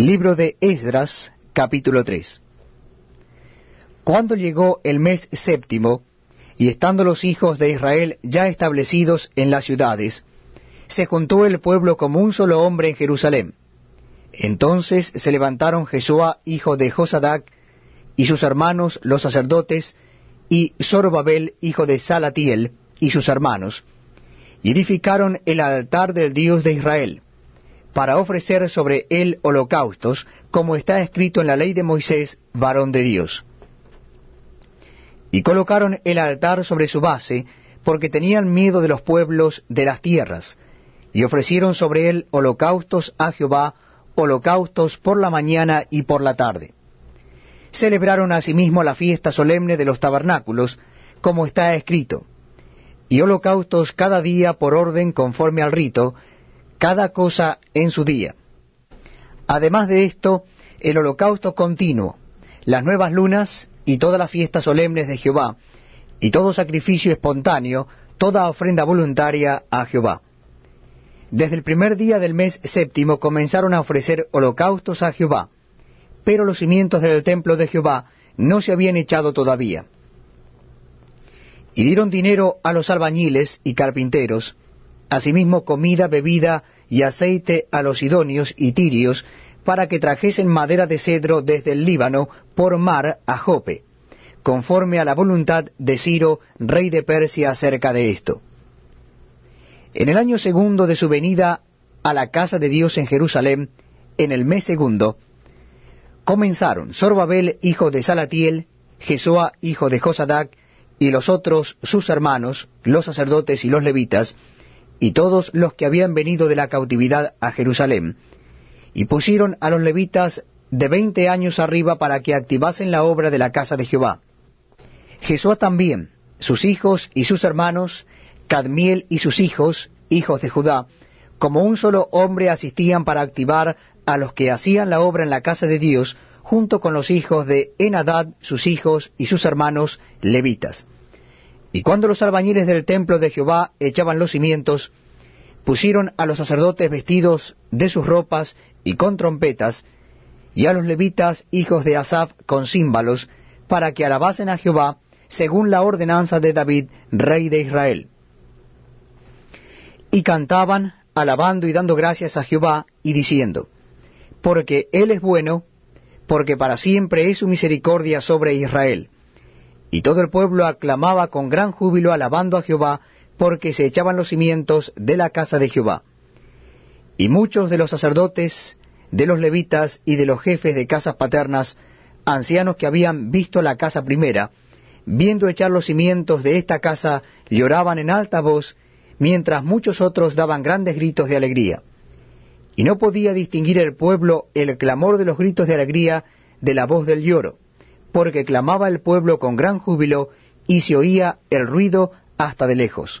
Libro de Esdras, capítulo 3. Cuando llegó el mes séptimo, y estando los hijos de Israel ya establecidos en las ciudades, se juntó el pueblo como un solo hombre en Jerusalén. Entonces se levantaron Jesúa, hijo de Josadac, y sus hermanos los sacerdotes, y Zorobabel, hijo de Salatiel, y sus hermanos, y edificaron el altar del Dios de Israel para ofrecer sobre él holocaustos, como está escrito en la ley de Moisés, varón de Dios. Y colocaron el altar sobre su base, porque tenían miedo de los pueblos de las tierras, y ofrecieron sobre él holocaustos a Jehová, holocaustos por la mañana y por la tarde. Celebraron asimismo la fiesta solemne de los tabernáculos, como está escrito, y holocaustos cada día por orden conforme al rito, cada cosa en su día. Además de esto, el holocausto continuo, las nuevas lunas y todas las fiestas solemnes de Jehová, y todo sacrificio espontáneo, toda ofrenda voluntaria a Jehová. Desde el primer día del mes séptimo comenzaron a ofrecer holocaustos a Jehová, pero los cimientos del templo de Jehová no se habían echado todavía. Y dieron dinero a los albañiles y carpinteros, asimismo comida, bebida y aceite a los idóneos y tirios, para que trajesen madera de cedro desde el Líbano por mar a Jope, conforme a la voluntad de Ciro, rey de Persia, acerca de esto. En el año segundo de su venida a la casa de Dios en Jerusalén, en el mes segundo, comenzaron Sorbabel, hijo de Salatiel, Jesoa, hijo de Josadac, y los otros sus hermanos, los sacerdotes y los levitas, y todos los que habían venido de la cautividad a Jerusalén, y pusieron a los levitas de veinte años arriba para que activasen la obra de la casa de Jehová. Jesús también, sus hijos y sus hermanos, Cadmiel y sus hijos, hijos de Judá, como un solo hombre asistían para activar a los que hacían la obra en la casa de Dios, junto con los hijos de Enadad, sus hijos y sus hermanos levitas. Y cuando los albañiles del templo de Jehová echaban los cimientos, pusieron a los sacerdotes vestidos de sus ropas y con trompetas, y a los levitas, hijos de Asaph, con címbalos, para que alabasen a Jehová, según la ordenanza de David, rey de Israel. Y cantaban, alabando y dando gracias a Jehová, y diciendo, Porque Él es bueno, porque para siempre es su misericordia sobre Israel y todo el pueblo aclamaba con gran júbilo alabando a Jehová, porque se echaban los cimientos de la casa de Jehová. Y muchos de los sacerdotes, de los levitas y de los jefes de casas paternas, ancianos que habían visto la casa primera, viendo echar los cimientos de esta casa, lloraban en alta voz, mientras muchos otros daban grandes gritos de alegría. Y no podía distinguir el pueblo el clamor de los gritos de alegría de la voz del lloro porque clamaba el pueblo con gran júbilo y se oía el ruido hasta de lejos.